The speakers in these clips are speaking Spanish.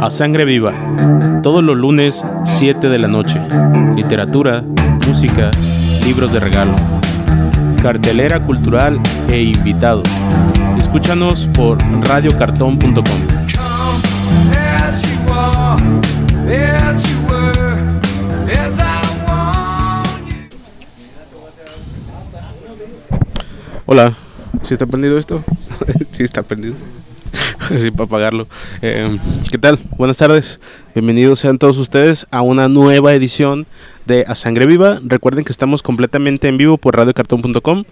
A Sangre Viva, todos los lunes 7 de la noche. Literatura, música, libros de regalo, cartelera cultural e invitados. Escúchanos por radiocartón.com. Hola, ¿sí está prendido esto? Sí está prendido. Así para apagarlo. Eh, ¿Qué tal? Buenas tardes. Bienvenidos sean todos ustedes a una nueva edición de A Sangre Viva. Recuerden que estamos completamente en vivo por radiocartón.com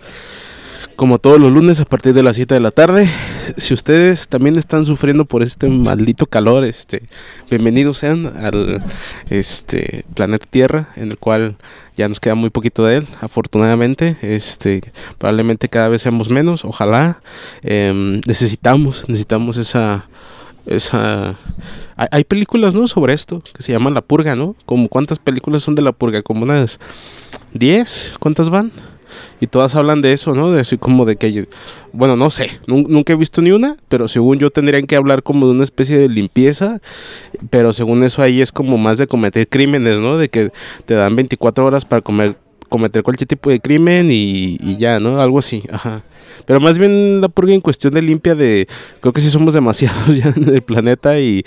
como todos los lunes a partir de las 7 de la tarde. Si ustedes también están sufriendo por este maldito calor, este, bienvenidos sean al este planeta Tierra, en el cual ya nos queda muy poquito de él, afortunadamente. Este, probablemente cada vez seamos menos, ojalá. Em, necesitamos, necesitamos esa esa hay, películas no sobre esto que se llaman la purga no como cuántas películas son de la purga como unas 10 cuántas van y todas hablan de eso, ¿no? De así como de que, bueno, no sé, nunca he visto ni una, pero según yo tendrían que hablar como de una especie de limpieza, pero según eso ahí es como más de cometer crímenes, ¿no? De que te dan 24 horas para comer, cometer cualquier tipo de crimen y, y ya, ¿no? Algo así, ajá. Pero más bien la purga en cuestión de limpia de, creo que sí somos demasiados ya en el planeta y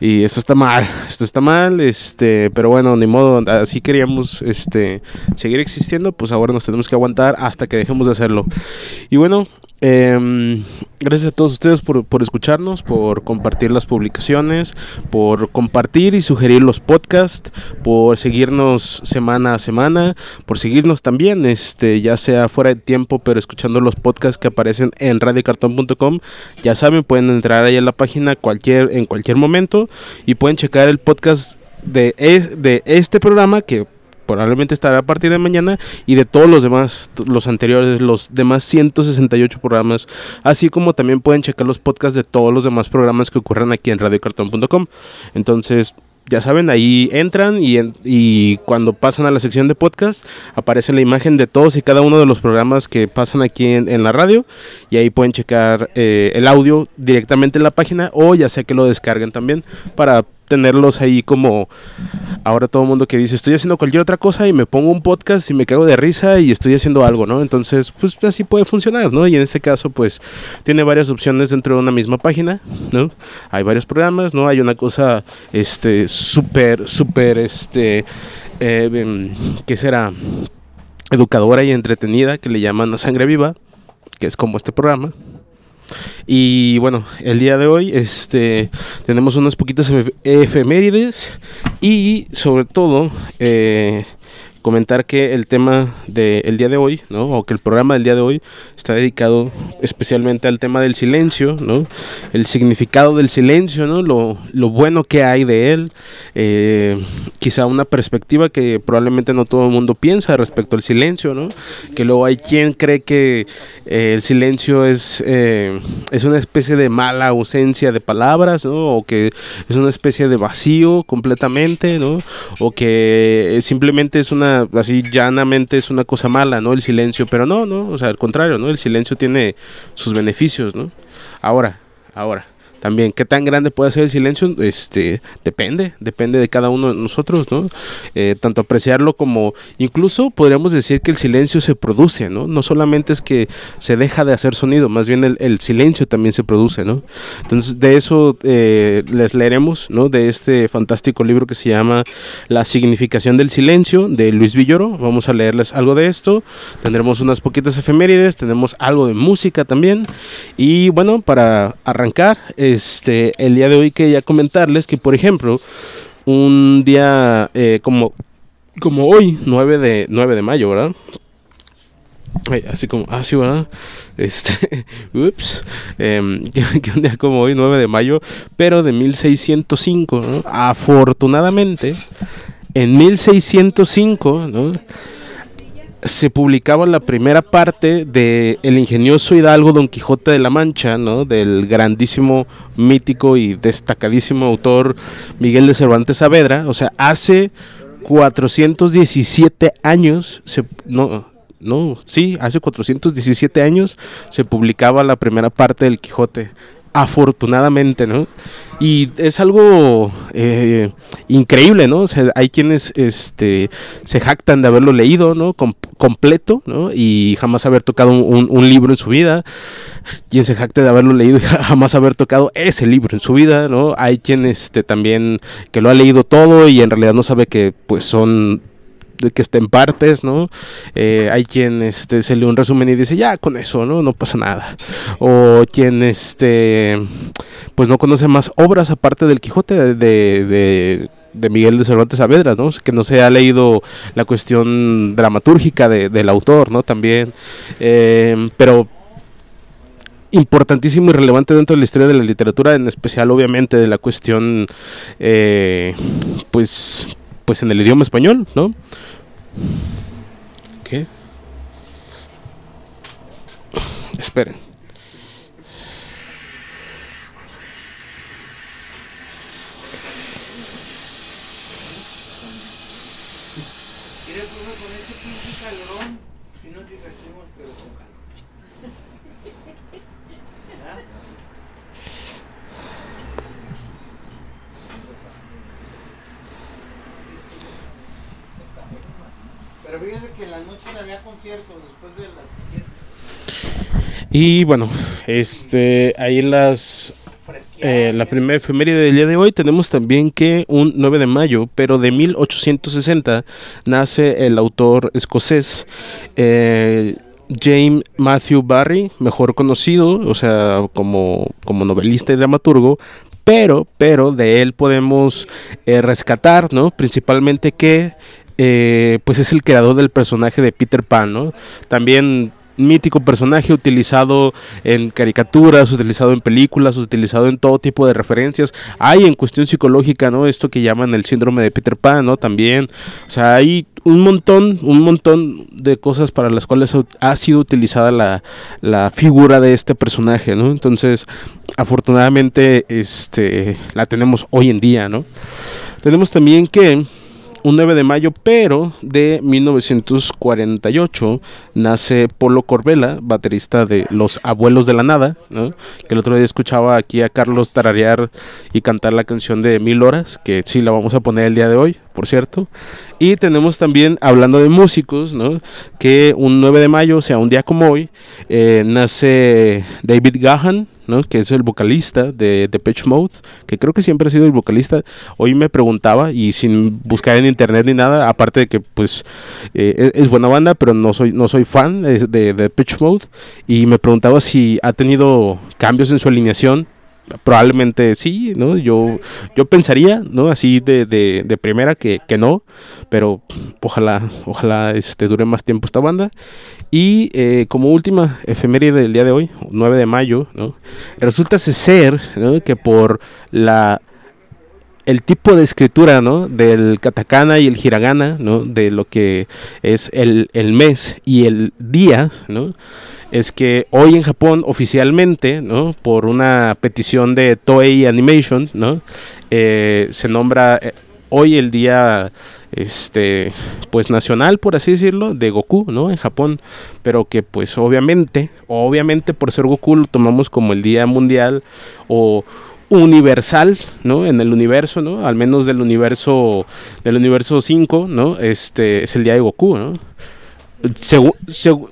y esto está mal, esto está mal, este, pero bueno, ni modo, así queríamos este seguir existiendo, pues ahora nos tenemos que aguantar hasta que dejemos de hacerlo. Y bueno, eh, gracias a todos ustedes por, por, escucharnos, por compartir las publicaciones, por compartir y sugerir los podcasts, por seguirnos semana a semana, por seguirnos también, este, ya sea fuera de tiempo, pero escuchando los podcasts que aparecen en radiocartón.com. Ya saben, pueden entrar ahí a la página cualquier, en cualquier momento y pueden checar el podcast de, de este programa que probablemente estará a partir de mañana y de todos los demás, los anteriores, los demás 168 programas, así como también pueden checar los podcasts de todos los demás programas que ocurren aquí en radiocartón.com. Entonces, ya saben, ahí entran y, y, cuando pasan a la sección de podcast aparece la imagen de todos y cada uno de los programas que pasan aquí en, la radio y ahí pueden checar eh, el audio directamente en la página o ya sea que lo descarguen también para tenerlos ahí como ahora todo el mundo que dice estoy haciendo cualquier otra cosa y me pongo un podcast y me cago de risa y estoy haciendo algo, ¿no? Entonces, pues así puede funcionar, ¿no? Y en este caso, pues tiene varias opciones dentro de una misma página, ¿no? Hay varios programas, ¿no? Hay una cosa, este, súper, súper, este, eh, em, ¿qué será? Educadora y entretenida que le llaman a sangre viva, que es como este programa, y bueno, el día de hoy este, tenemos unas poquitas efemérides y sobre todo eh, comentar que el tema del día de hoy, ¿no? O que el programa del día de hoy está dedicado especialmente al tema del silencio, ¿no? El significado del silencio, ¿no? Lo, lo bueno que hay de él, eh, quizá una perspectiva que probablemente no todo el mundo piensa respecto al silencio, ¿no? Que luego hay quien cree que eh, el silencio es, eh, es una especie de mala ausencia de palabras, ¿no? O que es una especie de vacío completamente, ¿no? O que simplemente es una así llanamente es una cosa mala, ¿no? El silencio, pero no, no, o sea, al contrario, ¿no? El silencio tiene sus beneficios, ¿no? Ahora, ahora, también qué tan grande puede ser el silencio este depende depende de cada uno de nosotros no eh, tanto apreciarlo como incluso podríamos decir que el silencio se produce no no solamente es que se deja de hacer sonido más bien el, silencio también se produce no entonces de eso eh, les leeremos no de este fantástico libro que se llama la significación del silencio de Luis Villoro. Vamos a leerles algo de esto. Tendremos unas poquitas efemérides tenemos algo de música también. Y bueno para arrancar este, el día de hoy quería comentarles que, por ejemplo, un día eh, como, como hoy, 9 de, 9 de mayo, ¿verdad? así como, así, ah, ¿verdad? Este, ups, em, que, un día como hoy, 9 de mayo, pero de 1605, ¿no? Afortunadamente, en 1605, ¿no? Se publicaba la primera parte de El ingenioso hidalgo Don Quijote de la Mancha, ¿no? Del grandísimo, mítico y destacadísimo autor Miguel de Cervantes Saavedra. O sea, hace 417 años, no, no, sí, hace 417 años se publicaba la primera parte del Quijote afortunadamente, ¿no? Y es algo eh, increíble, ¿no? O sea, hay quienes este, se jactan de haberlo leído, ¿no? completo, ¿no? Y jamás haber tocado un, libro en su vida. Quien se jacte de haberlo leído y jamás haber tocado ese libro en su vida, ¿no? Hay quien este, también que lo ha leído todo y en realidad no sabe que pues son que esté en partes, ¿no? Eh, hay quien este, se lee un resumen y dice, ya con eso, ¿no? No pasa nada. O quien este, pues no conoce más obras aparte del Quijote de, de, Miguel de Cervantes Saavedra, ¿no? Que no se ha leído la cuestión dramatúrgica del autor, ¿no? También. Eh, pero importantísimo y relevante dentro de la historia de la literatura, en especial obviamente de la cuestión, eh, pues, pues en el idioma español, ¿no? ¿Qué? Esperen. Y bueno, este, ahí las eh, la primera efeméride del día de hoy tenemos también que un 9 de mayo, pero de 1860, nace el autor escocés eh, James Matthew Barry, mejor conocido, o sea, como, como novelista y dramaturgo, pero, pero de él podemos eh, rescatar, ¿no? Principalmente que pues es el creador del personaje de Peter Pan, ¿no? También mítico personaje utilizado en caricaturas, utilizado en películas, utilizado en todo tipo de referencias. Hay en cuestión psicológica, ¿no? Esto que llaman el síndrome de Peter Pan, ¿no? También, o sea, hay un montón, un montón de cosas para las cuales ha sido utilizada la, la figura de este personaje, ¿no? Entonces, afortunadamente, este, la tenemos hoy en día, ¿no? Tenemos también que un 9 de mayo, pero de 1948 nace Polo Corbela, baterista de Los Abuelos de la Nada, que el otro día escuchaba aquí a Carlos tararear y cantar la canción de Mil Horas, que sí la vamos a poner el día de hoy, por cierto. Y tenemos también, hablando de músicos, que un 9 de mayo, o sea, un día como hoy, eh, nace David Gahan, que es el vocalista de Depeche Mode, que creo que siempre ha sido el vocalista. Hoy me preguntaba, y sin buscar en internet ni nada, aparte de que pues eh, es buena banda, pero no soy, no soy fan de, de Depeche Mode, y me preguntaba si ha tenido cambios en su alineación probablemente sí, ¿no? Yo, yo pensaría, ¿no? Así de, de, primera que, no, pero ojalá, ojalá este, dure más tiempo esta banda. Y eh, como última efeméride del día de hoy, 9 de mayo, ¿no? Resulta ser que por la el tipo de escritura, ¿no? Del katakana y el hiragana, ¿no? De lo que es el, el mes y el día, ¿no? Es que hoy en Japón oficialmente, ¿no? por una petición de Toei Animation, ¿no? Eh, se nombra eh, hoy el día este pues nacional por así decirlo de Goku no en Japón pero que pues obviamente obviamente por ser Goku lo tomamos como el día mundial o universal, ¿no? En el universo, ¿no? Al menos del universo del universo 5, ¿no? Este es el día de Goku, ¿no? Según,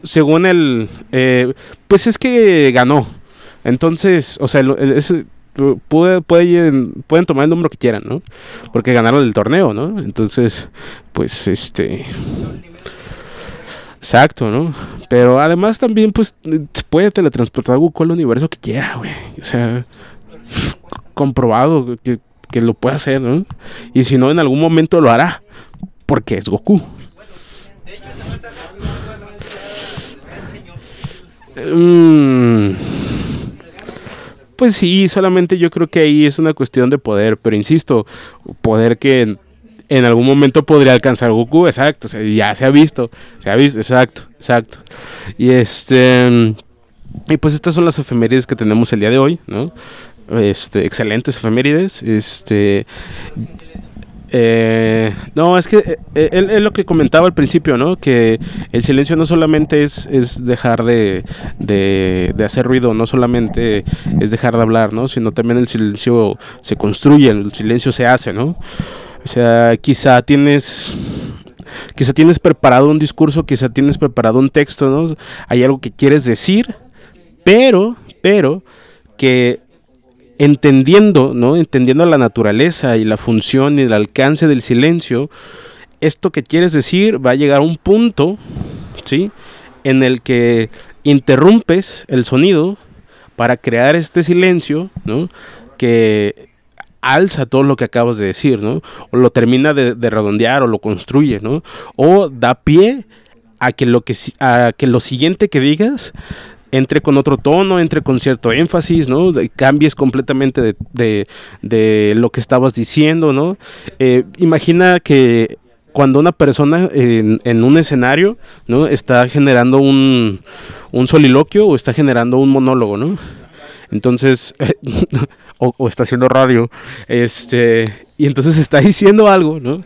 según el... Eh, pues es que ganó. Entonces, o sea, puede, pueden tomar el número que quieran, ¿no? Porque ganaron el torneo, ¿no? Entonces, pues este... Exacto, ¿no? Pero además también, pues, puede teletransportar Goku al universo que quiera, güey. O sea, comprobado que, que lo puede hacer, ¿no? Y si no, en algún momento lo hará, porque es Goku. Mm. Pues sí, solamente yo creo que ahí es una cuestión de poder, pero insisto, poder que en, algún momento podría alcanzar Goku, exacto, ya se ha visto, se ha visto, exacto, exacto. Y este y pues estas son las efemérides que tenemos el día de hoy, ¿no? Este, excelentes efemérides, este Eh, no, es que eh, es lo que comentaba al principio, ¿no? Que el silencio no solamente es, es dejar de, de, hacer ruido, no solamente es dejar de hablar, ¿no? Sino también el silencio se construye, el silencio se hace, ¿no? O sea, quizá tienes quizá tienes preparado un discurso, quizá tienes preparado un texto, ¿no? Hay algo que quieres decir, pero, pero, que entendiendo, ¿no? Entendiendo la naturaleza y la función y el alcance del silencio, esto que quieres decir va a llegar a un punto, ¿sí? En el que interrumpes el sonido para crear este silencio, ¿no? Que alza todo lo que acabas de decir, ¿no? O lo termina de, redondear o lo construye, ¿no? O da pie a que lo que a que lo siguiente que digas entre con otro tono, entre con cierto énfasis, ¿no? Cambies completamente de, lo que estabas diciendo, ¿no? Eh, imagina que cuando una persona en, un escenario, ¿no? Está generando un, un soliloquio o está generando un monólogo, ¿no? Entonces, o, está haciendo radio, este, y entonces está diciendo algo, ¿no?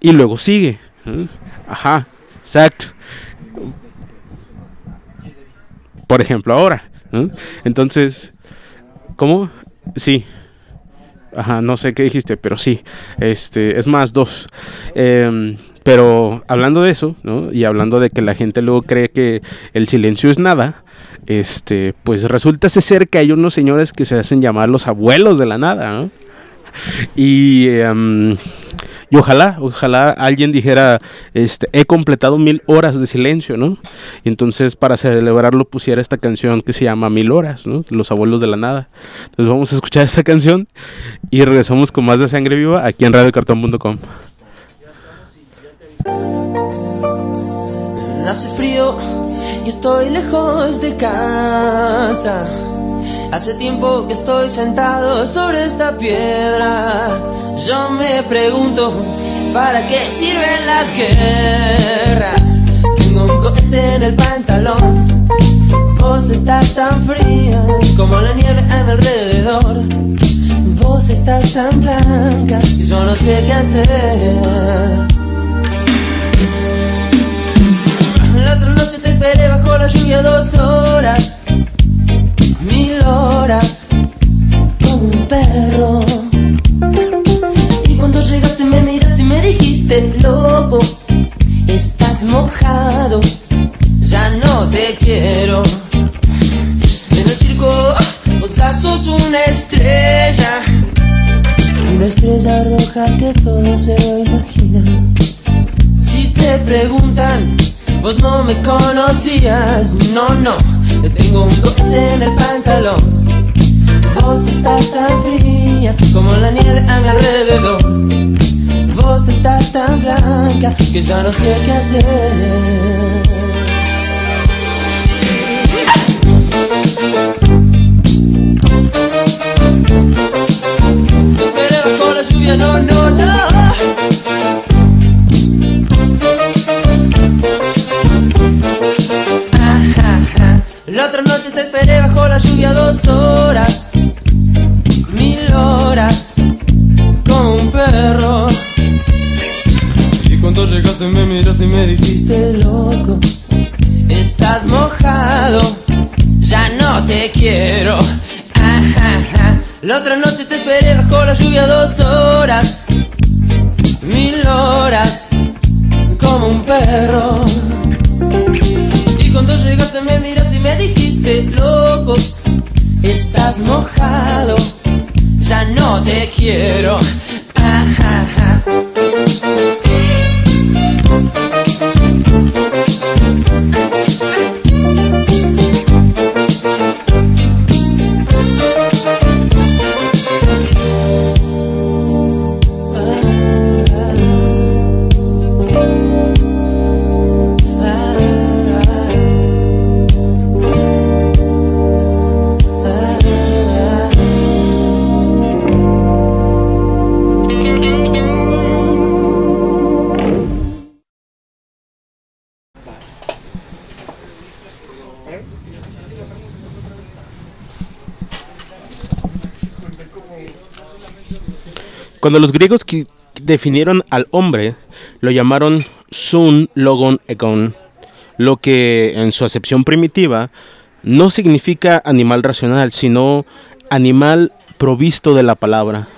Y luego sigue. Ajá, exacto. Por ejemplo, ahora. Entonces, ¿cómo? Sí. Ajá, no sé qué dijiste, pero sí. Este, es más, dos. Em, pero hablando de eso, ¿no? Y hablando de que la gente luego cree que el silencio es nada, este, pues resulta ser que hay unos señores que se hacen llamar los abuelos de la nada, ¿no? Y, em, y ojalá, ojalá alguien dijera, este, he completado mil horas de silencio, ¿no? Y entonces para celebrarlo pusiera esta canción que se llama Mil Horas, ¿no? Los abuelos de la nada. Entonces vamos a escuchar esta canción y regresamos con más de Sangre Viva aquí en radiocartón.com. Hace frío y estoy lejos de casa. Hace tiempo que estoy sentado sobre esta piedra. Yo me pregunto, ¿para qué sirven las guerras? Tengo un cohete en el pantalón. Vos estás tan fría como la nieve a mi alrededor. Vos estás tan blanca y yo no sé qué hacer. La otra noche te esperé bajo la lluvia dos horas mil horas como un perro. Y cuando llegaste me miraste y me dijiste, loco, estás mojado, ya no te quiero. En el circo, vos sos una estrella, una estrella roja que todo se lo imagina. Si te preguntan, vos no me conocías, no, no tengo un cohete en el pantalón. Vos estás tan fría como la nieve a mi alrededor. Vos estás tan blanca que ya no sé qué hacer. No. Bajo la lluvia dos horas, mil horas, como un perro. Y cuando llegaste me miraste y me dijiste, loco, estás mojado, ya no te quiero. La otra noche te esperé bajo la lluvia dos horas, mil horas, como un perro cuando llegaste me miraste y me dijiste, loco, estás mojado, ya no te quiero. Cuando los griegos definieron al hombre, lo llamaron sun logon egon, lo que en su acepción primitiva no significa animal racional, sino animal provisto de la palabra.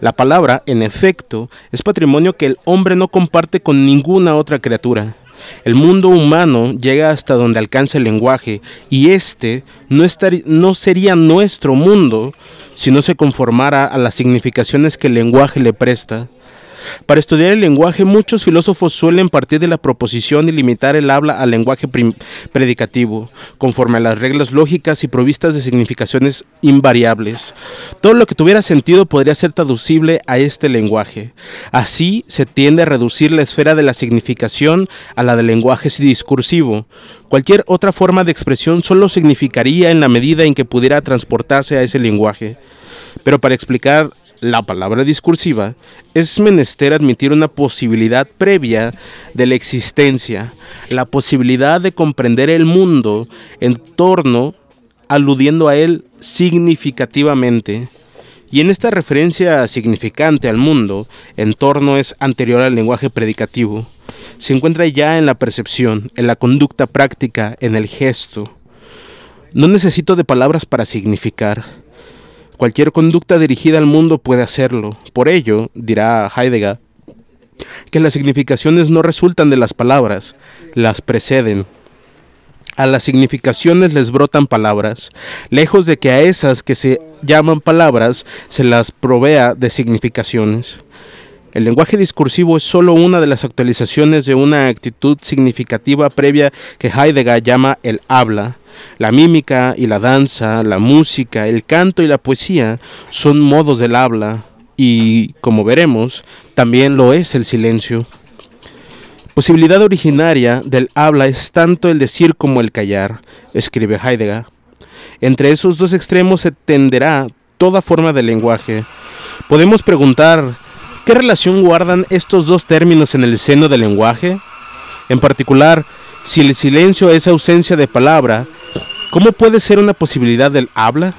La palabra, en efecto, es patrimonio que el hombre no comparte con ninguna otra criatura. El mundo humano llega hasta donde alcanza el lenguaje y este no, no sería nuestro mundo si no se conformara a las significaciones que el lenguaje le presta. Para estudiar el lenguaje, muchos filósofos suelen partir de la proposición y limitar el habla al lenguaje predicativo, conforme a las reglas lógicas y provistas de significaciones invariables. Todo lo que tuviera sentido podría ser traducible a este lenguaje. Así se tiende a reducir la esfera de la significación a la del lenguaje discursivo. Cualquier otra forma de expresión solo significaría en la medida en que pudiera transportarse a ese lenguaje. Pero para explicar la palabra discursiva, es menester admitir una posibilidad previa de la existencia, la posibilidad de comprender el mundo en torno, aludiendo a él significativamente. Y en esta referencia significante al mundo, en torno es anterior al lenguaje predicativo. Se encuentra ya en la percepción, en la conducta práctica, en el gesto. No necesito de palabras para significar. Cualquier conducta dirigida al mundo puede hacerlo. Por ello, dirá Heidegger, que las significaciones no resultan de las palabras, las preceden. A las significaciones les brotan palabras, lejos de que a esas que se llaman palabras se las provea de significaciones. El lenguaje discursivo es sólo una de las actualizaciones de una actitud significativa previa que Heidegger llama el habla. La mímica y la danza, la música, el canto y la poesía son modos del habla y, como veremos, también lo es el silencio. Posibilidad originaria del habla es tanto el decir como el callar, escribe Heidegger. Entre esos dos extremos se tenderá toda forma de lenguaje. Podemos preguntar, ¿qué relación guardan estos dos términos en el seno del lenguaje? En particular, si el silencio es ausencia de palabra, ¿cómo puede ser una posibilidad del habla?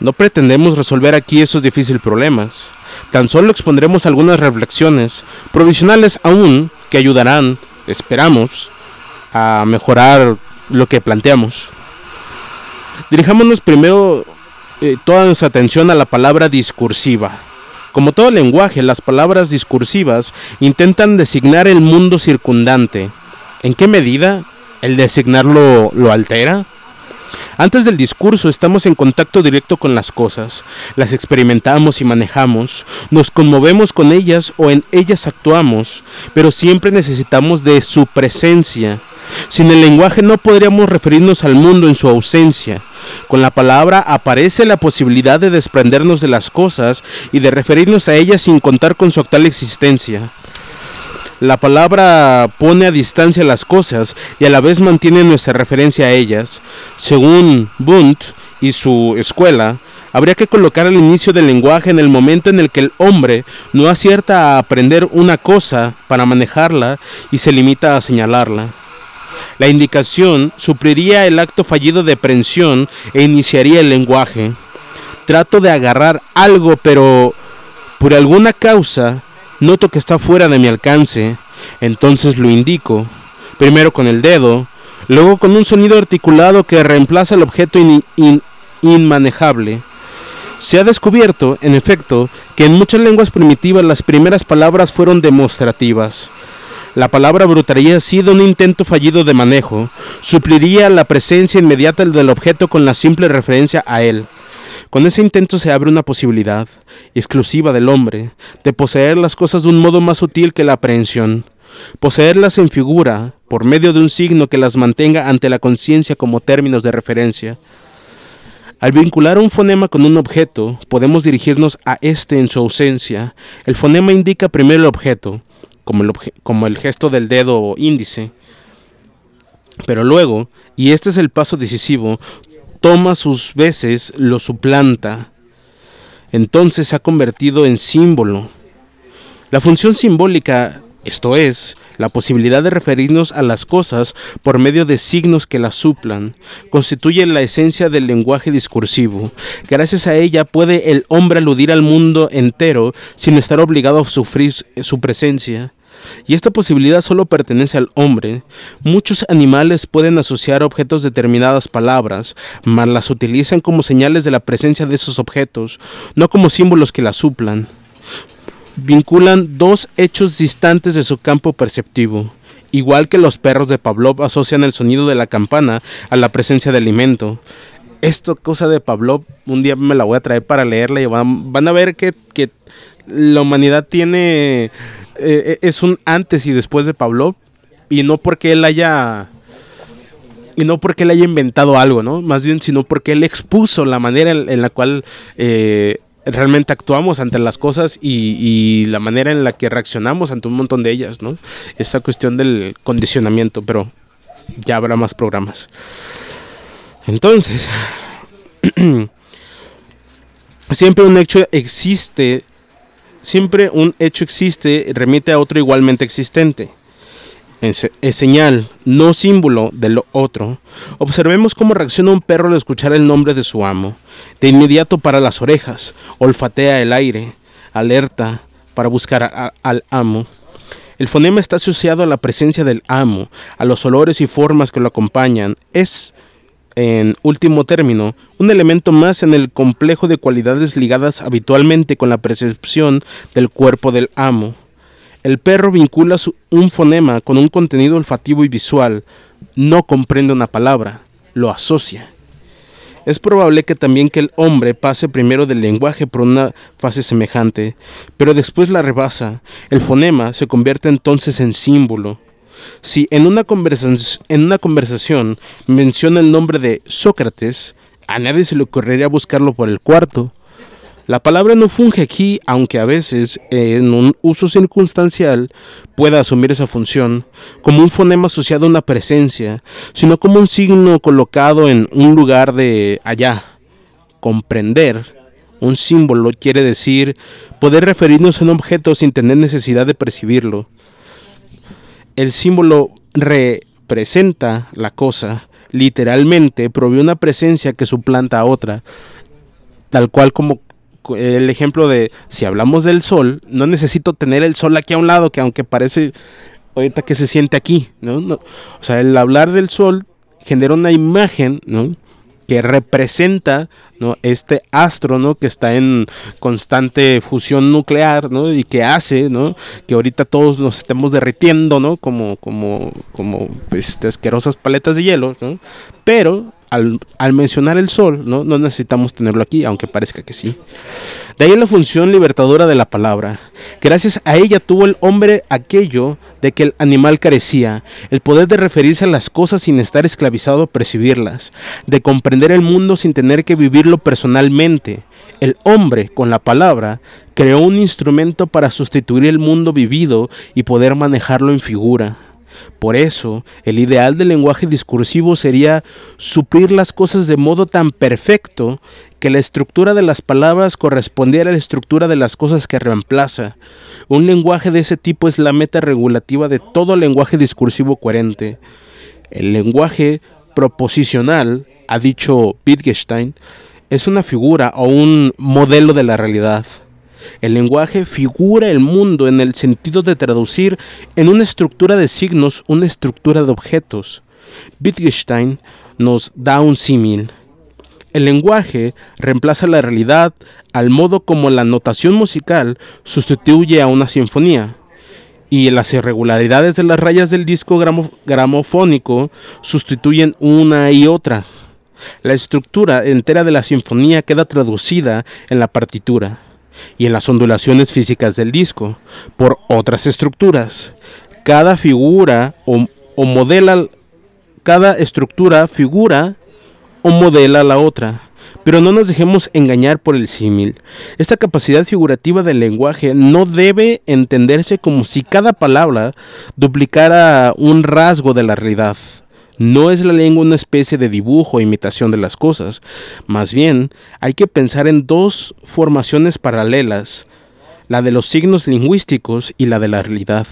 No pretendemos resolver aquí esos difíciles problemas. Tan solo expondremos algunas reflexiones, provisionales aún, que ayudarán, esperamos, a mejorar lo que planteamos. Dirijámonos primero eh, toda nuestra atención a la palabra discursiva. Como todo lenguaje, las palabras discursivas intentan designar el mundo circundante. ¿En qué medida el designarlo lo altera? Antes del discurso estamos en contacto directo con las cosas, las experimentamos y manejamos, nos conmovemos con ellas o en ellas actuamos, pero siempre necesitamos de su presencia. Sin el lenguaje no podríamos referirnos al mundo en su ausencia. Con la palabra aparece la posibilidad de desprendernos de las cosas y de referirnos a ellas sin contar con su actual existencia. La palabra pone a distancia las cosas y a la vez mantiene nuestra referencia a ellas. Según Bunt y su escuela, habría que colocar el inicio del lenguaje en el momento en el que el hombre no acierta a aprender una cosa para manejarla y se limita a señalarla. La indicación supliría el acto fallido de aprehensión e iniciaría el lenguaje. Trato de agarrar algo, pero por alguna causa noto que está fuera de mi alcance. Entonces lo indico, primero con el dedo, luego con un sonido articulado que reemplaza el objeto in- in- inmanejable. Se ha descubierto, en efecto, que en muchas lenguas primitivas las primeras palabras fueron demostrativas. La palabra brutaría sido un intento fallido de manejo, supliría la presencia inmediata del objeto con la simple referencia a él. Con ese intento se abre una posibilidad, exclusiva del hombre, de poseer las cosas de un modo más sutil que la aprehensión. Poseerlas en figura, por medio de un signo que las mantenga ante la conciencia como términos de referencia. Al vincular un fonema con un objeto, podemos dirigirnos a éste en su ausencia. El fonema indica primero el objeto, como el, obje- como el gesto del dedo índice. Pero luego, y este es el paso decisivo, toma sus veces, lo suplanta. Entonces se ha convertido en símbolo. La función simbólica esto es, la posibilidad de referirnos a las cosas por medio de signos que las suplan, constituye la esencia del lenguaje discursivo. Gracias a ella puede el hombre aludir al mundo entero sin estar obligado a sufrir su presencia. Y esta posibilidad solo pertenece al hombre. Muchos animales pueden asociar objetos determinadas palabras, mas las utilizan como señales de la presencia de esos objetos, no como símbolos que las suplan vinculan dos hechos distantes de su campo perceptivo. Igual que los perros de Pavlov asocian el sonido de la campana a la presencia de alimento. Esto, cosa de Pavlov, un día me la voy a traer para leerla y van, a ver que, la humanidad tiene. Eh, es un antes y después de Pavlov. Y no porque él haya. Y no porque él haya inventado algo, ¿no? Más bien, sino porque él expuso la manera en, la cual eh, realmente actuamos ante las cosas y, la manera en la que reaccionamos ante un montón de ellas, ¿no? Esta cuestión del condicionamiento, pero ya habrá más programas. Entonces, siempre un hecho existe, siempre un hecho existe, remite a otro igualmente existente es, señal, no símbolo de lo otro. Observemos cómo reacciona un perro al escuchar el nombre de su amo. De inmediato para las orejas, olfatea el aire, alerta para buscar al amo. El fonema está asociado a la presencia del amo, a los olores y formas que lo acompañan. Es, en último término, un elemento más en el complejo de cualidades ligadas habitualmente con la percepción del cuerpo del amo. El perro vincula un fonema con un contenido olfativo y visual. No comprende una palabra, lo asocia. Es probable que también que el hombre pase primero del lenguaje por una fase semejante, pero después la rebasa. El fonema se convierte entonces en símbolo. Si en una, en una conversación menciona el nombre de Sócrates, a nadie se le ocurriría buscarlo por el cuarto. La palabra no funge aquí, aunque a veces en un uso circunstancial pueda asumir esa función, como un fonema asociado a una presencia, sino como un signo colocado en un lugar de allá. Comprender un símbolo quiere decir poder referirnos a un objeto sin tener necesidad de percibirlo. El símbolo representa la cosa, literalmente provee una presencia que suplanta a otra, tal cual como el ejemplo de si hablamos del sol, no necesito tener el sol aquí a un lado, que aunque parece ahorita que se siente aquí, ¿no? o sea, el hablar del sol genera una imagen, ¿no? Que representa ¿no? este astro ¿no? que está en constante fusión nuclear ¿no? y que hace ¿no? que ahorita todos nos estemos derritiendo ¿no? como, como, como este, asquerosas paletas de hielo ¿no? pero al, mencionar el sol, ¿no? no necesitamos tenerlo aquí, aunque parezca que sí. De ahí la función libertadora de la palabra. Gracias a ella tuvo el hombre aquello de que el animal carecía, el poder de referirse a las cosas sin estar esclavizado a percibirlas, de comprender el mundo sin tener que vivirlo personalmente. El hombre, con la palabra, creó un instrumento para sustituir el mundo vivido y poder manejarlo en figura. Por eso, el ideal del lenguaje discursivo sería suplir las cosas de modo tan perfecto que la estructura de las palabras correspondiera a la estructura de las cosas que reemplaza. Un lenguaje de ese tipo es la meta regulativa de todo lenguaje discursivo coherente. El lenguaje proposicional, ha dicho Wittgenstein, es una figura o un modelo de la realidad. El lenguaje figura el mundo en el sentido de traducir en una estructura de signos una estructura de objetos. Wittgenstein nos da un símil. El lenguaje reemplaza la realidad al modo como la notación musical sustituye a una sinfonía y las irregularidades de las rayas del disco gramofónico sustituyen una y otra. La estructura entera de la sinfonía queda traducida en la partitura y en las ondulaciones físicas del disco por otras estructuras. Cada figura o, modela, cada estructura figura o modela la otra. Pero no nos dejemos engañar por el símil. Esta capacidad figurativa del lenguaje no debe entenderse como si cada palabra duplicara un rasgo de la realidad. No es la lengua una especie de dibujo o imitación de las cosas. Más bien, hay que pensar en dos formaciones paralelas, la de los signos lingüísticos y la de la realidad.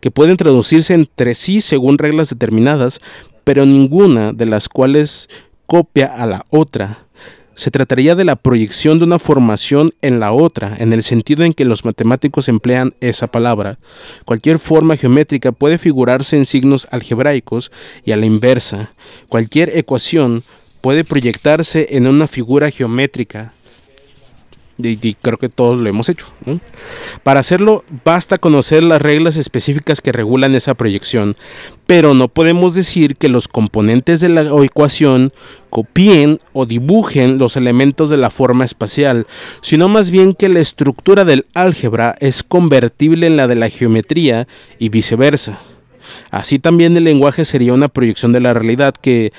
que pueden traducirse entre sí según reglas determinadas, pero ninguna de las cuales copia a la otra. Se trataría de la proyección de una formación en la otra, en el sentido en que los matemáticos emplean esa palabra. Cualquier forma geométrica puede figurarse en signos algebraicos y a la inversa. Cualquier ecuación puede proyectarse en una figura geométrica. Y, creo que todos lo hemos hecho. Para hacerlo basta conocer las reglas específicas que regulan esa proyección, pero no podemos decir que los componentes de la ecuación copien o dibujen los elementos de la forma espacial, sino más bien que la estructura del álgebra es convertible en la de la geometría y viceversa. Así también el lenguaje sería una proyección de la realidad que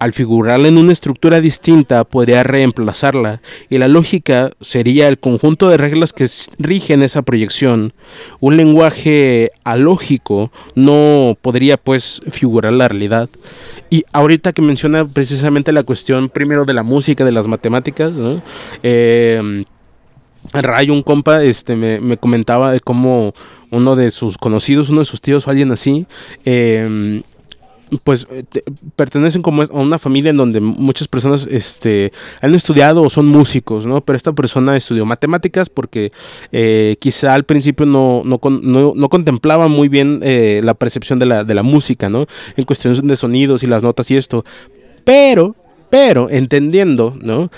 al figurarla en una estructura distinta podría reemplazarla y la lógica sería el conjunto de reglas que rigen esa proyección. Un lenguaje alógico no podría pues figurar la realidad. Y ahorita que menciona precisamente la cuestión primero de la música, de las matemáticas, ¿no? Eh, Rayo, un compa, este, me, me comentaba de cómo uno de sus conocidos, uno de sus tíos o alguien así, eh, pues eh, pertenecen como a una familia en donde muchas personas este, han estudiado o son músicos, ¿no? Pero esta persona estudió matemáticas porque eh, quizá al principio no, no, no, contemplaba muy bien eh, la percepción de la, de la música, ¿no? En cuestiones de sonidos y las notas y esto. Pero, pero entendiendo, ¿no?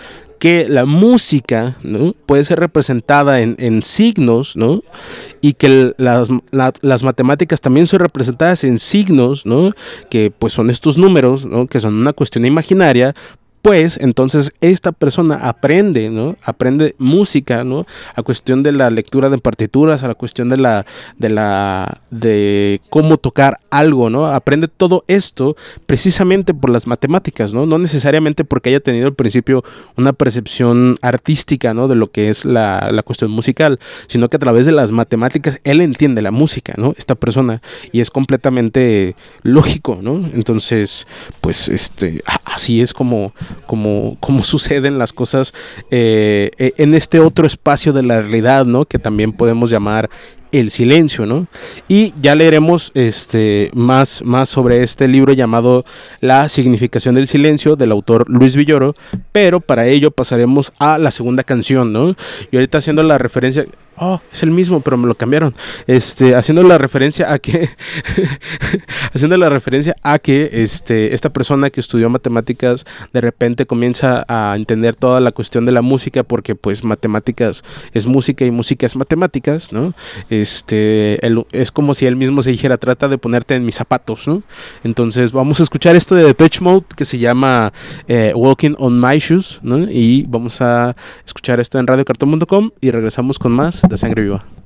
Que la música ¿no? puede ser representada en, en signos, ¿no? Y que las, las, matemáticas también son representadas en signos, ¿no? Que pues son estos números, ¿no? Que son una cuestión imaginaria, pues entonces esta persona aprende, ¿no? Aprende música, ¿no? A cuestión de la lectura de partituras, a la cuestión de la de la de cómo tocar algo, ¿no? Aprende todo esto precisamente por las matemáticas, ¿no? No necesariamente porque haya tenido al principio una percepción artística, ¿no? De lo que es la, la cuestión musical, sino que a través de las matemáticas él entiende la música, ¿no? Esta persona y es completamente lógico, ¿no? Entonces, pues este así es como como, como suceden las cosas eh, e, en este otro espacio de la realidad, ¿no? Que también podemos llamar el silencio, ¿no? Y ya leeremos este, más, más sobre este libro llamado La significación del silencio del autor Luis Villoro, pero para ello pasaremos a la segunda canción, ¿no? Y ahorita haciendo la referencia, oh, es el mismo, pero me lo cambiaron. Este, haciendo la referencia a que, haciendo la referencia a que este, esta persona que estudió matemáticas de repente comienza a entender toda la cuestión de la música, porque pues matemáticas es música y música es matemáticas, ¿no? Es como si él mismo se dijera, trata de ponerte en mis zapatos, ¿no? Entonces vamos a escuchar esto de Depeche Mode que se llama eh, Walking on My Shoes, ¿no? Y vamos a escuchar esto en radiocartón.com y regresamos con más de sangre viva.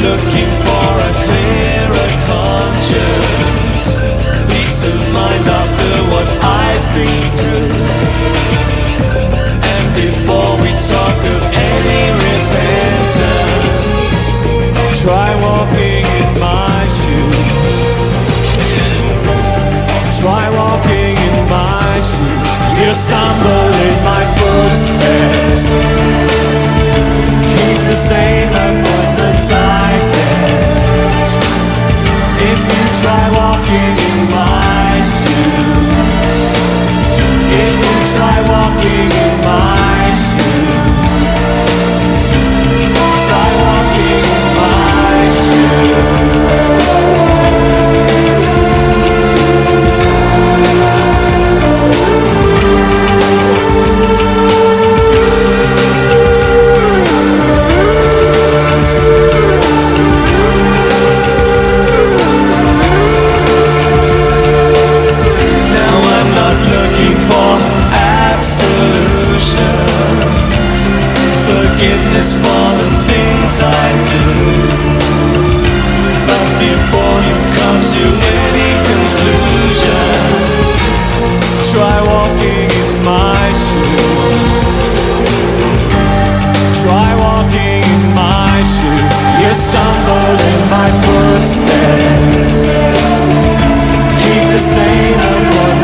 Looking for a clearer conscience. Peace of mind after what I've been through. And before we talk of any repentance, try walking in my shoes. Try walking in my shoes. You stumble in my footsteps. If you try walking in my shoes, if you try walking in my shoes, try walking in my shoes. But before you come to any conclusions, try walking in my shoes. Try walking in my shoes. Stumble in my footsteps. Keep the same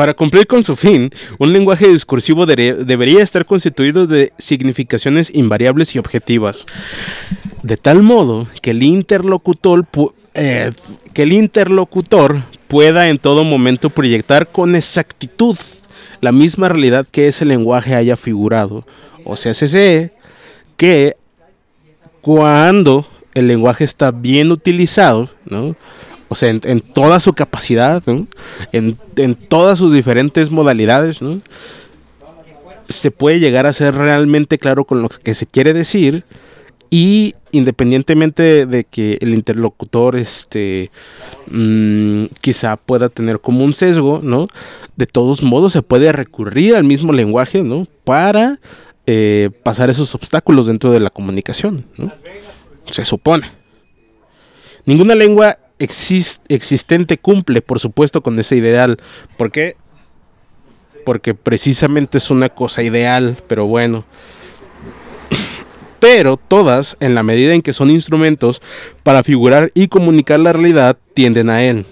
Para cumplir con su fin, un lenguaje discursivo debería estar constituido de significaciones invariables y objetivas, de tal modo que el interlocutor, pu- eh, que el interlocutor pueda en todo momento proyectar con exactitud la misma realidad que ese lenguaje haya figurado. O sea, se sé que cuando el lenguaje está bien utilizado, ¿no? O sea, en, en toda su capacidad, en, en todas sus diferentes modalidades, ¿no? se puede llegar a ser realmente claro con lo que se quiere decir y independientemente de que el interlocutor este mm, quizá pueda tener como un sesgo, ¿no? De todos modos se puede recurrir al mismo lenguaje, ¿no? Para eh, pasar esos obstáculos dentro de la comunicación. Se supone. Ninguna lengua exis- existente cumple, por supuesto, con ese ideal. ¿Por qué? Porque precisamente es una cosa ideal, pero bueno. Pero todas, en la medida en que son instrumentos para figurar y comunicar la realidad, tienden a él.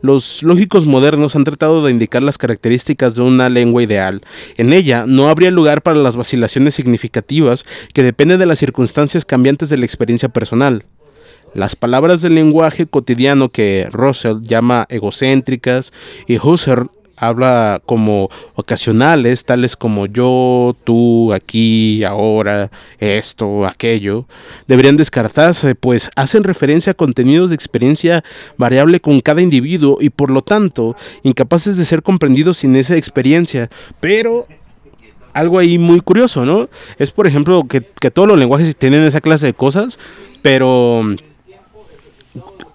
Los lógicos modernos han tratado de indicar las características de una lengua ideal. En ella no habría lugar para las vacilaciones significativas que dependen de las circunstancias cambiantes de la experiencia personal. Las palabras del lenguaje cotidiano que Russell llama egocéntricas y Husserl habla como ocasionales, tales como yo, tú, aquí, ahora, esto, aquello, deberían descartarse, pues hacen referencia a contenidos de experiencia variable con cada individuo y por lo tanto incapaces de ser comprendidos sin esa experiencia. Pero algo ahí muy curioso, ¿no? Es por ejemplo que, que todos los lenguajes tienen esa clase de cosas, pero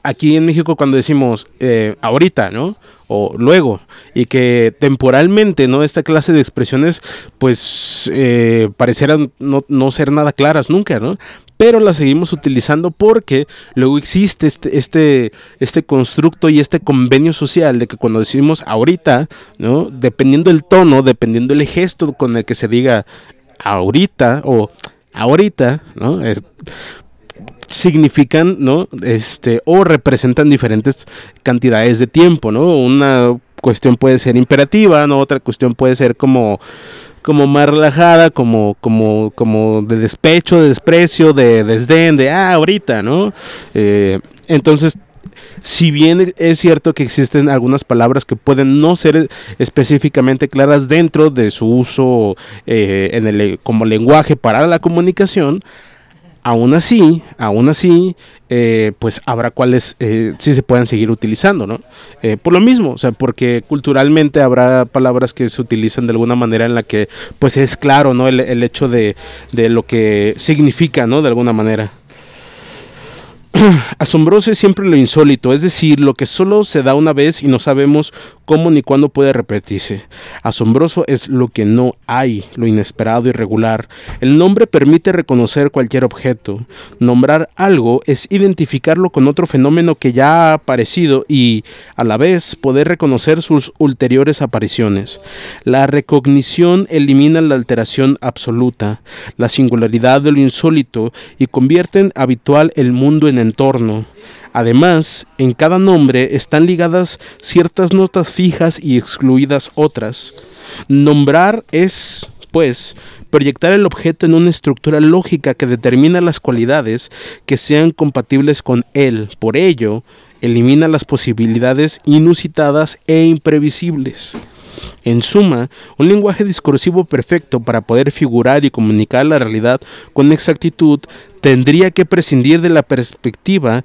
aquí en México cuando decimos eh, ahorita, ¿no? O luego, y que temporalmente, ¿no? Esta clase de expresiones, pues, eh, parecieran no, no ser nada claras nunca, ¿no? Pero las seguimos utilizando porque luego existe este, este, este constructo y este convenio social de que cuando decimos ahorita, ¿no? Dependiendo el tono, dependiendo el gesto con el que se diga ahorita o ahorita, ¿no? Es- significan, ¿no? Este, o representan diferentes cantidades de tiempo, ¿no? Una cuestión puede ser imperativa, ¿no? Otra cuestión puede ser como como más relajada, como como como de despecho, de desprecio, de desdén, de ah, ahorita, ¿no? Eh, entonces si bien es cierto que existen algunas palabras que pueden no ser específicamente claras dentro de su uso eh, en el, como lenguaje para la comunicación, aún así, aún así, eh, pues habrá cuales eh, sí se puedan seguir utilizando, ¿no? Eh, por lo mismo, o sea, porque culturalmente habrá palabras que se utilizan de alguna manera en la que, pues es claro, ¿no? El, el hecho de, de lo que significa, ¿no? De alguna manera. Asombroso es siempre lo insólito, es decir, lo que solo se da una vez y no sabemos cómo ni cuándo puede repetirse. Asombroso es lo que no hay, lo inesperado y regular. El nombre permite reconocer cualquier objeto. Nombrar algo es identificarlo con otro fenómeno que ya ha aparecido y, a la vez, poder reconocer sus ulteriores apariciones. La recognición elimina la alteración absoluta, la singularidad de lo insólito y convierte en habitual el mundo en entorno. Además, en cada nombre están ligadas ciertas notas fijas y excluidas otras. Nombrar es, pues, proyectar el objeto en una estructura lógica que determina las cualidades que sean compatibles con él. Por ello, elimina las posibilidades inusitadas e imprevisibles. En suma, un lenguaje discursivo perfecto para poder figurar y comunicar la realidad con exactitud tendría que prescindir de la perspectiva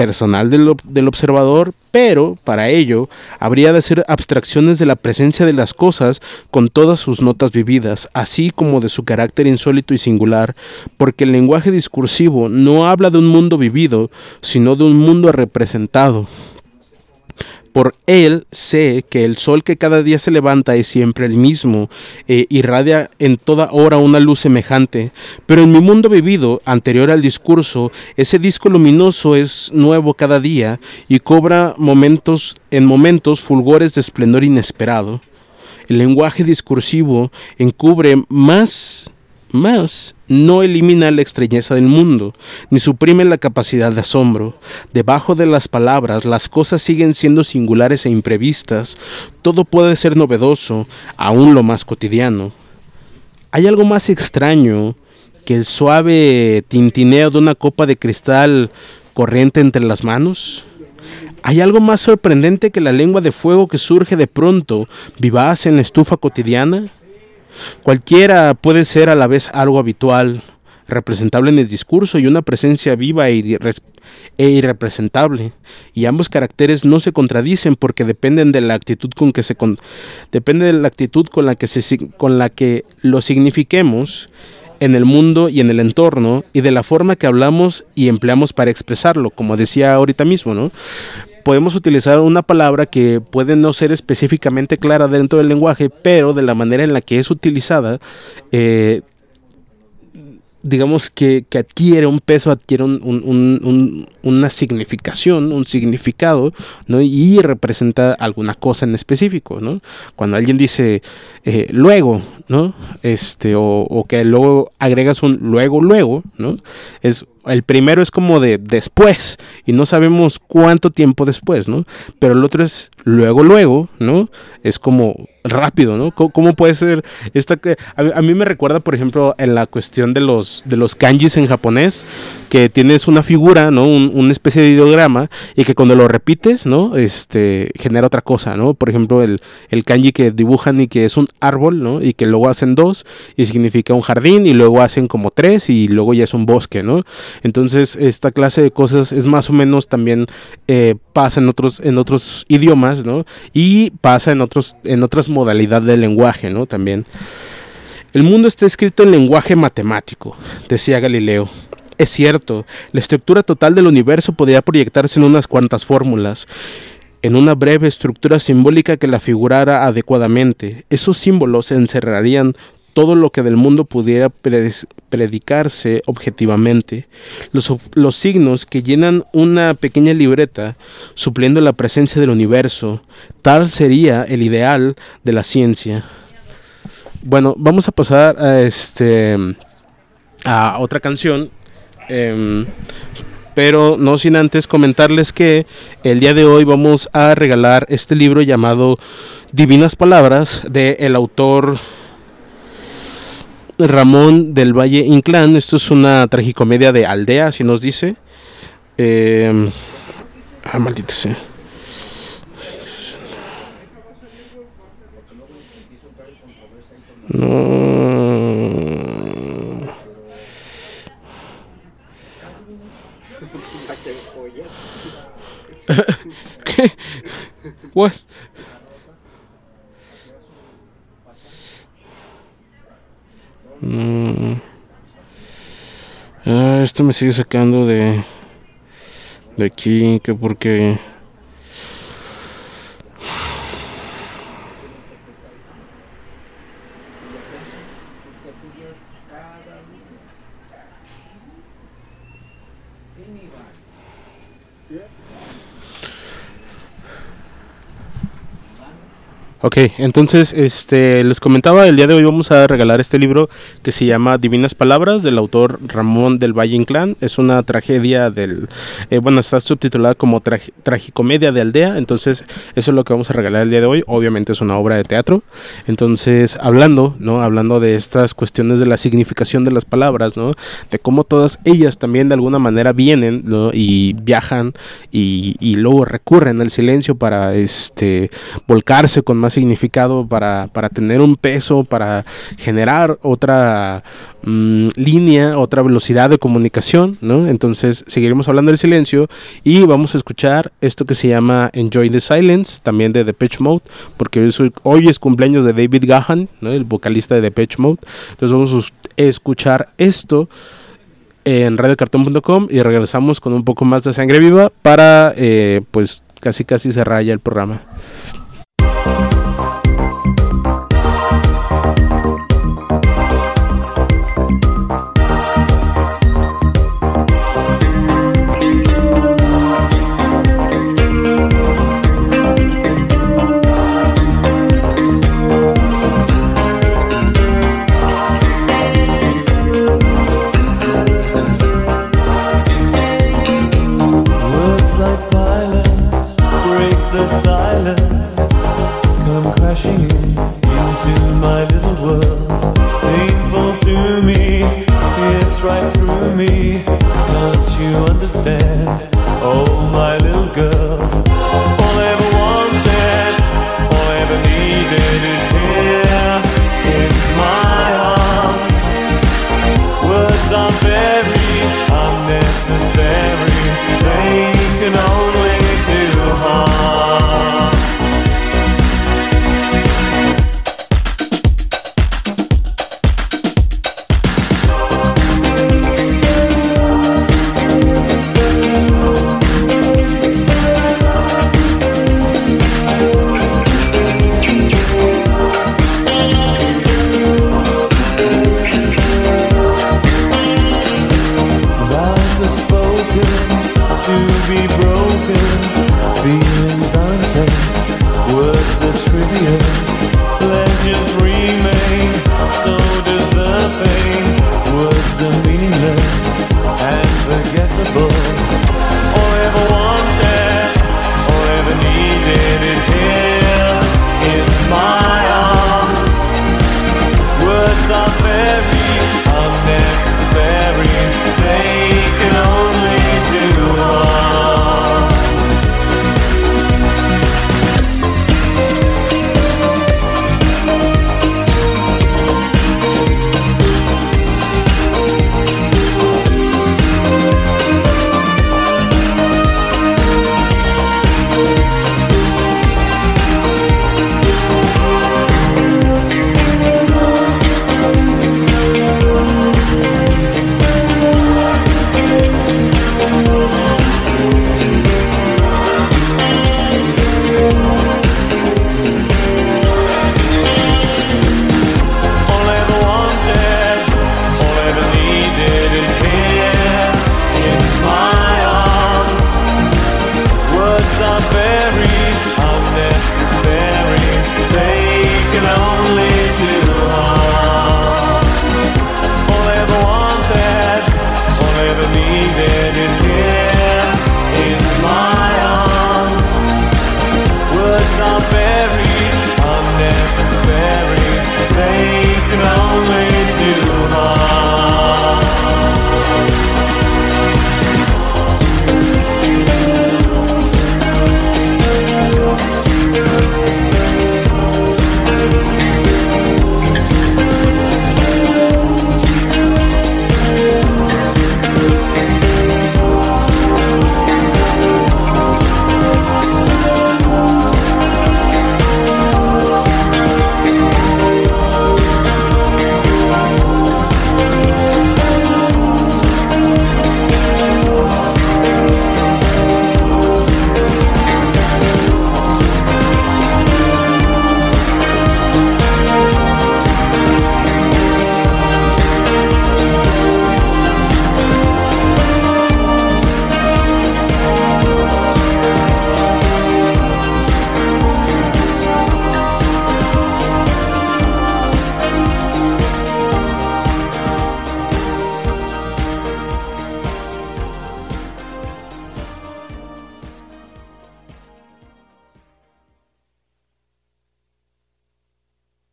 personal del, ob- del observador, pero para ello habría de hacer abstracciones de la presencia de las cosas con todas sus notas vividas, así como de su carácter insólito y singular, porque el lenguaje discursivo no habla de un mundo vivido, sino de un mundo representado. Por él sé que el sol que cada día se levanta es siempre el mismo, e irradia en toda hora una luz semejante, pero en mi mundo vivido, anterior al discurso, ese disco luminoso es nuevo cada día y cobra momentos en momentos fulgores de esplendor inesperado. El lenguaje discursivo encubre más más no elimina la extrañeza del mundo, ni suprime la capacidad de asombro. Debajo de las palabras las cosas siguen siendo singulares e imprevistas, todo puede ser novedoso, aún lo más cotidiano. ¿Hay algo más extraño que el suave tintineo de una copa de cristal corriente entre las manos? ¿Hay algo más sorprendente que la lengua de fuego que surge de pronto, vivaz en la estufa cotidiana? Cualquiera puede ser a la vez algo habitual, representable en el discurso y una presencia viva e, e irrepresentable. Y ambos caracteres no se contradicen porque dependen de la actitud con que se con- depende de la actitud con la que se con la que lo signifiquemos en el mundo y en el entorno y de la forma que hablamos y empleamos para expresarlo, como decía ahorita mismo, ¿no? Podemos utilizar una palabra que puede no ser específicamente clara dentro del lenguaje, pero de la manera en la que es utilizada, eh, digamos que, adquiere un peso, adquiere un- una significación, un significado, ¿no? y representa alguna cosa en específico. ¿no? Cuando alguien dice eh, luego, ¿no? este, o, o que luego agregas un luego, luego, ¿no? es el primero es como de después y no sabemos cuánto tiempo después, ¿no? Pero el otro es luego, luego, ¿no? Es como rápido, ¿no? ¿Cómo, puede ser esta que a, a mí me recuerda, por ejemplo, en la cuestión de los de los kanjis en japonés, que tienes una figura, ¿no? Un- una especie de ideograma y que cuando lo repites, ¿no? Este genera otra cosa, ¿no? Por ejemplo, el, el kanji que dibujan y que es un árbol, ¿no? Y que luego hacen dos y significa un jardín y luego hacen como tres y luego ya es un bosque, ¿no? Entonces, esta clase de cosas es más o menos también eh, pasa en otros, en otros idiomas, ¿no? Y pasa en otros, en otras modalidades del lenguaje, ¿no? También. El mundo está escrito en lenguaje matemático, decía Galileo. Es cierto, la estructura total del universo podría proyectarse en unas cuantas fórmulas, en una breve estructura simbólica que la figurara adecuadamente. Esos símbolos encerrarían todo lo que del mundo pudiera predic- predicarse objetivamente. Los, los signos que llenan una pequeña libreta, supliendo la presencia del universo, tal sería el ideal de la ciencia. Bueno, vamos a pasar a este a otra canción. em, pero no sin antes comentarles que el día de hoy vamos a regalar este libro llamado Divinas Palabras de el autor Ramón del Valle Inclán. Esto es una tragicomedia de aldea, así nos dice. Em, ah, maldito sea. No. ¿Qué? What? Mm. Ah, esto me sigue sacando de de aquí, que porque Ok, entonces este les comentaba el día de hoy vamos a regalar este libro que se llama Divinas Palabras del autor Ramón del Valle Inclán. Es una tragedia del eh, bueno está subtitulada como tragi- tragicomedia de aldea. Entonces eso es lo que vamos a regalar el día de hoy. Obviamente es una obra de teatro. Entonces hablando, no, hablando de estas cuestiones de la significación de las palabras, no, de cómo todas ellas también de alguna manera vienen ¿no? y viajan y, y luego recurren al silencio para este volcarse con más significado para, para tener un peso, para generar otra mm, línea, otra velocidad de comunicación, ¿no? Entonces seguiremos hablando del silencio y vamos a escuchar esto que se llama Enjoy the Silence, también de Depeche Mode, porque hoy, es cumpleaños de David Gahan, ¿no? El vocalista de Depeche Mode. Entonces vamos a escuchar esto en radiocartón.com y regresamos con un poco más de sangre viva para eh, pues casi casi cerrar ya el programa.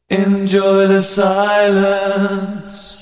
Enjoy the silence.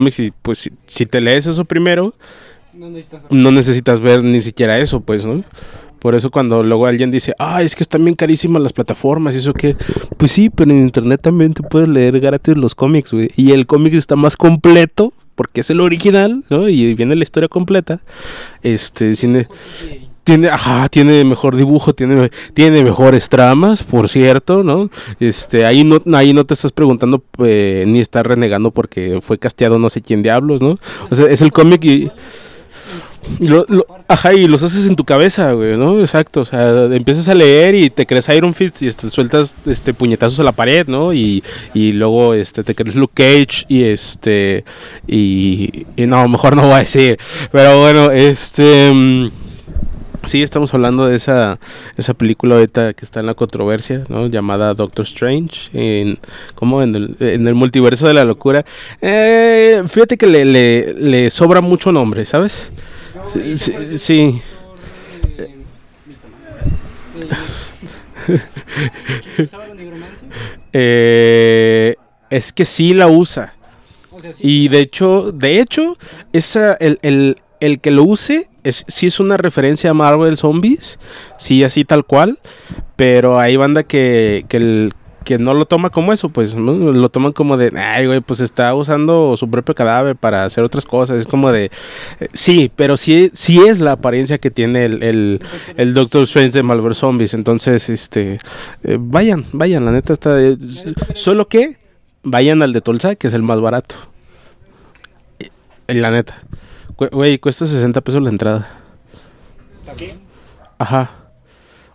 Y pues si, si te lees eso primero, No necesitas no necesitas ver ni siquiera eso, pues, ¿no? Por eso cuando luego alguien dice, ah, es que están bien carísimas las plataformas y eso que, pues sí, pero en internet también te puedes leer gratis los cómics, güey. Y el cómic está más completo porque es el original, ¿no? Y viene la historia completa. Este, tiene, tiene, ajá, tiene mejor dibujo, tiene, tiene mejores tramas, por cierto, ¿no? Este, ahí no, ahí no te estás preguntando eh, ni estás renegando porque fue casteado no sé quién diablos, ¿no? O sea, es el cómic y ajá, y los haces en tu cabeza, güey, ¿no? Exacto, o sea, empiezas a leer y te crees Iron Fist y este, sueltas este, puñetazos a la pared, ¿no? Y, y luego este, te crees Luke Cage y este, y, y no, mejor no voy a decir, pero bueno, este... Sí, estamos hablando de esa, esa película ahorita que está en la controversia, ¿no? Llamada Doctor Strange, en, ¿cómo? En el, en el multiverso de la locura. Eh, fíjate que le, le, le sobra mucho nombre, ¿sabes? Sí, sí, sí. Eh, es que sí la usa. Y de hecho, de hecho, esa, el, el, el que lo use es, sí es una referencia a Marvel Zombies, sí, así tal cual, pero hay banda que, que, no lo toma como eso, pues lo toman como de, ay, güey, pues está usando su propio cadáver para hacer otras cosas. Es como de, eh, sí, pero sí, sí es la apariencia que tiene el, el, Doctor Strange de Malver Zombies. Entonces, este, eh, vayan, vayan, la neta está. eh, solo que vayan al de Tulsa, que es el más barato. La neta. Güey, cuesta 60 pesos la entrada. ¿Aquí? Ajá.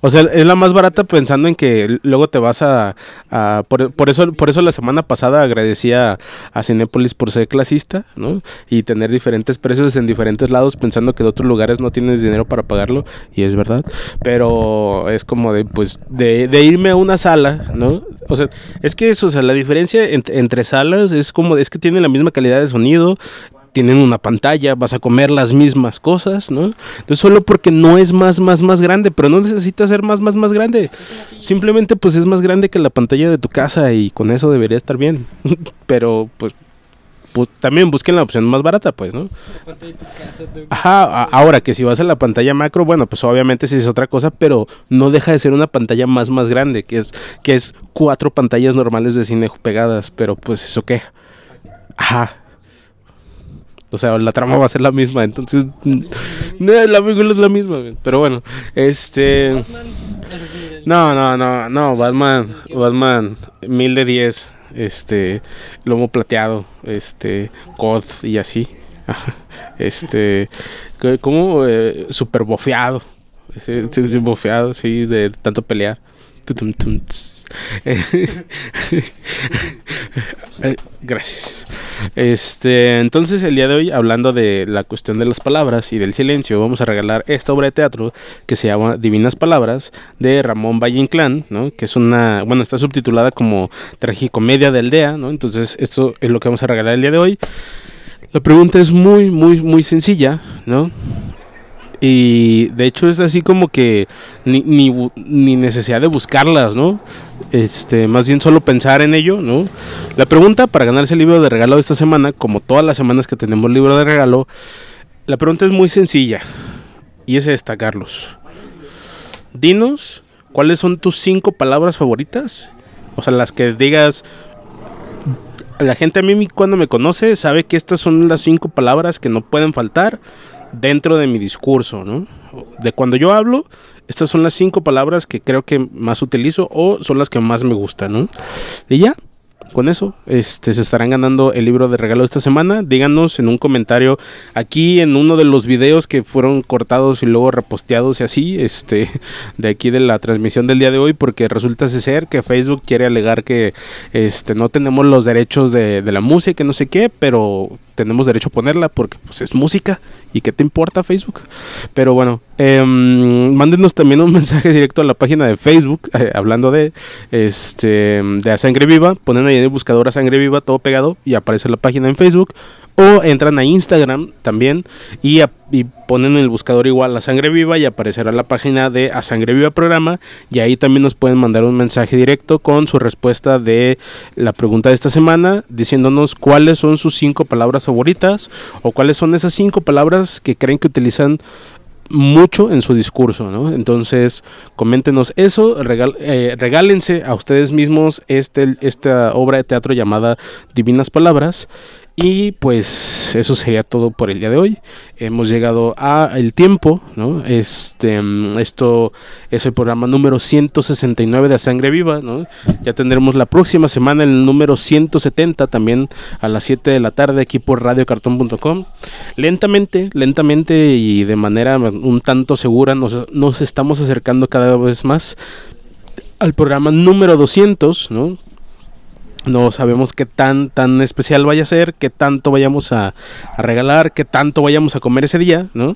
O sea, es la más barata pensando en que luego te vas a... a- por, por eso por eso la semana pasada agradecía a Cinépolis por ser clasista, ¿no? Y tener diferentes precios en diferentes lados pensando que de otros lugares no tienes dinero para pagarlo. Y es verdad. Pero es como de, pues, de, de irme a una sala, ¿no? O sea, es que eso, o sea, la diferencia ent- entre salas es como, es que tienen la misma calidad de sonido, tienen una pantalla, vas a comer las mismas cosas, ¿no? Entonces solo porque no es más, más, más grande, pero no necesita ser más, más, más grande. Simplemente pues es más grande que la pantalla de tu casa y con eso debería estar bien. pero pues, pues, también busquen la opción más barata, pues, ¿no? Ajá, ahora que si vas a la pantalla macro, bueno, pues obviamente sí es otra cosa, pero no deja de ser una pantalla más, más grande, que es, que es cuatro pantallas normales de cine pegadas, pero pues eso qué. Ajá. O sea, la trama va a ser la misma, entonces mm, no, la película es la misma, pero bueno, este no, no, no, no, Batman, Batman, mil de diez, este, lomo plateado, este, COD y así, este, como eh, super bofeado, bofeado, sí, de tanto pelear. Tss. Eh, Gracias. Este, entonces el día de hoy, hablando de la cuestión de las palabras y del silencio, vamos a regalar esta obra de teatro que se llama Divinas Palabras de Ramón Valle Inclán, ¿no? Que es una, bueno, está subtitulada como Tragicomedia de Aldea, ¿no? Entonces esto es lo que vamos a regalar el día de hoy. La pregunta es muy, muy, muy sencilla, ¿no? Y de hecho es así como que ni, ni, ni necesidad de buscarlas, ¿no? Este, más bien solo pensar en ello, ¿no? La pregunta para ganarse el libro de regalo de esta semana, como todas las semanas que tenemos libro de regalo, la pregunta es muy sencilla. Y es esta, Carlos. Dinos, ¿cuáles son tus cinco palabras favoritas? O sea, las que digas... La gente a mí cuando me conoce sabe que estas son las cinco palabras que no pueden faltar dentro de mi discurso, ¿no? De cuando yo hablo, estas son las cinco palabras que creo que más utilizo o son las que más me gustan, ¿no? Y ya, con eso, este, se estarán ganando el libro de regalo esta semana. Díganos en un comentario aquí en uno de los videos que fueron cortados y luego reposteados y así, este, de aquí de la transmisión del día de hoy, porque resulta ser que Facebook quiere alegar que, este, no tenemos los derechos de, de la música, y no sé qué, pero tenemos derecho a ponerla porque pues es música y qué te importa Facebook. Pero bueno, em, mándenos también un mensaje directo a la página de Facebook, eh, hablando de este de A Sangre Viva, ponen ahí en el buscador A Sangre Viva todo pegado y aparece la página en Facebook o entran a Instagram también y, y ponen en el buscador igual A Sangre Viva y aparecerá la página de A Sangre Viva programa y ahí también nos pueden mandar un mensaje directo con su respuesta de la pregunta de esta semana diciéndonos cuáles son sus cinco palabras favoritas o cuáles son esas cinco palabras que creen que utilizan mucho en su discurso, ¿no? Entonces, coméntenos eso, regal- eh, regálense a ustedes mismos este, esta obra de teatro llamada Divinas Palabras. Y pues eso sería todo por el día de hoy. Hemos llegado a el tiempo, ¿no? Este, mm, esto es el programa número 169 de A Sangre Viva, ¿no? Ya tendremos la próxima semana el número 170 también a las 7 de la tarde aquí por radiocartón.com. Lentamente, lentamente y de manera un tanto segura nos, nos estamos acercando cada vez más al programa número 200, ¿no? No sabemos qué tan tan especial vaya a ser, qué tanto vayamos a, a regalar, qué tanto vayamos a comer ese día, ¿no?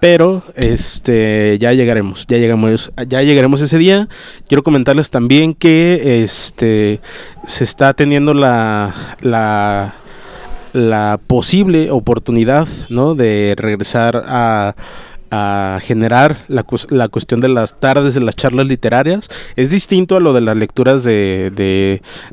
Pero este ya llegaremos, ya llegamos, ya llegaremos ese día. Quiero comentarles también que este se está teniendo la la la posible oportunidad, ¿no? De regresar a a generar la, la cuestión de las tardes de las charlas literarias. Es distinto a lo de las lecturas de,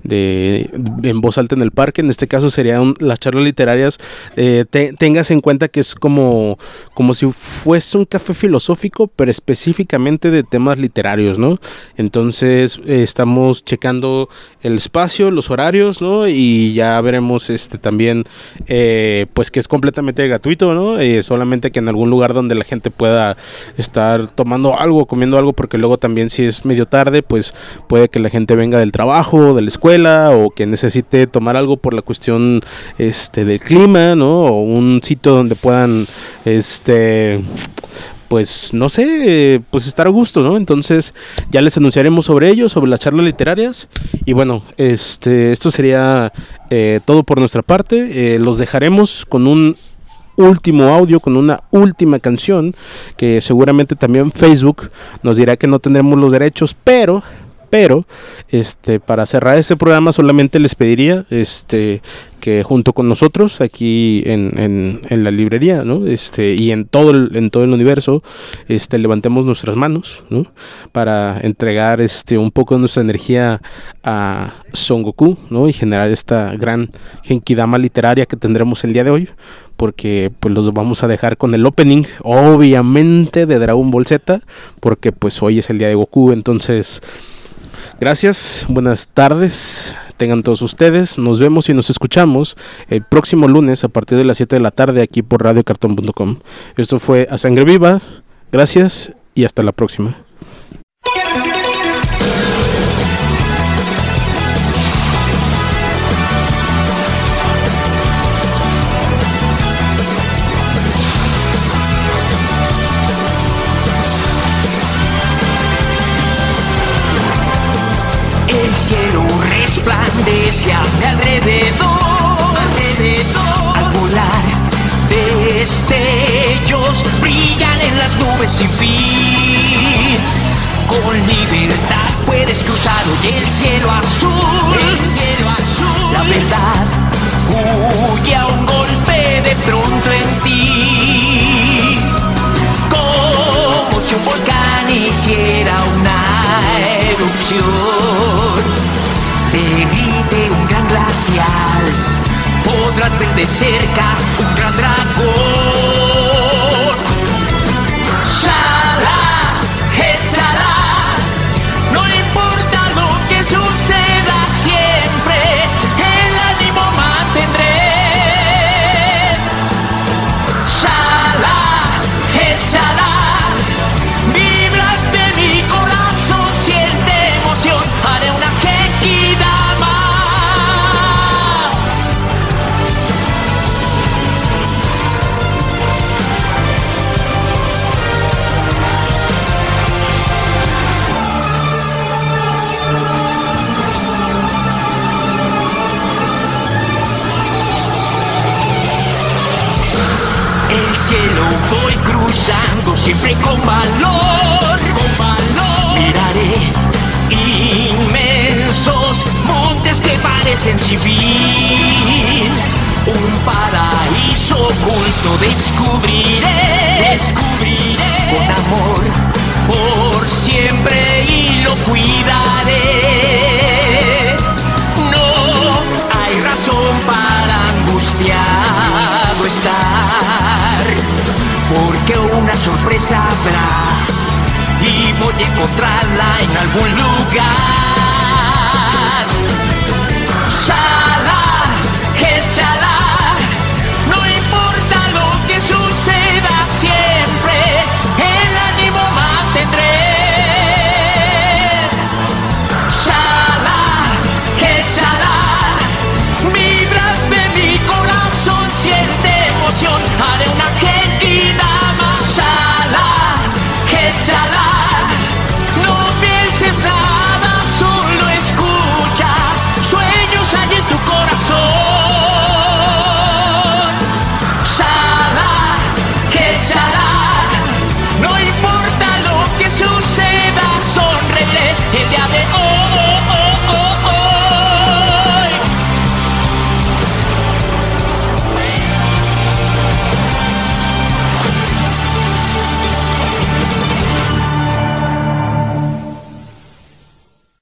de- en voz alta en el parque. En este caso serían las charlas literarias. eh, te- tengas en cuenta que es como, como si fuese un café filosófico, pero específicamente de temas literarios, ¿no? Entonces eh, estamos checando el espacio, los horarios, ¿no? Y ya veremos este también, eh, pues que es completamente gratuito, ¿no? Eh, solamente que en algún lugar donde la gente pueda estar tomando algo, comiendo algo, porque luego también si es medio tarde, pues puede que la gente venga del trabajo, de la escuela, o que necesite tomar algo por la cuestión este del clima, ¿no? O un sitio donde puedan, este pues no sé, pues estar a gusto, ¿no? Entonces ya les anunciaremos sobre ello, sobre las charlas literarias. Y bueno, este, esto sería eh, todo por nuestra parte. Eh, los dejaremos con un último audio, con una última canción, que seguramente también Facebook nos dirá que no tendremos los derechos, pero... Pero, este, para cerrar este programa solamente les pediría, este, que junto con nosotros aquí en, en, la librería, ¿no? Este, y en todo el, en todo el universo, este, levantemos nuestras manos, ¿no? Para entregar este, un poco de nuestra energía a Son Goku, ¿no? Y generar esta gran Genkidama literaria que tendremos el día de hoy. Porque pues los vamos a dejar con el opening, obviamente, de Dragon Ball Z. Porque pues hoy es el día de Goku. Entonces, gracias, buenas tardes. Tengan todos ustedes. Nos vemos y nos escuchamos el próximo lunes a partir de las 7 de la tarde aquí por radiocartón.com. Esto fue A Sangre Viva. Gracias y hasta la próxima. Resplandece a mi alrededor, alrededor. Al volar, destellos brillan en las nubes sin fin. Con libertad puedes cruzar hoy el cielo azul, el cielo azul. La verdad huye a un golpe de pronto en ti como si un volcán hiciera una erupción. Te grite un gran glacial, podrás ver de cerca un gran dragón. Habrá y voy a encontrarla en algún lugar.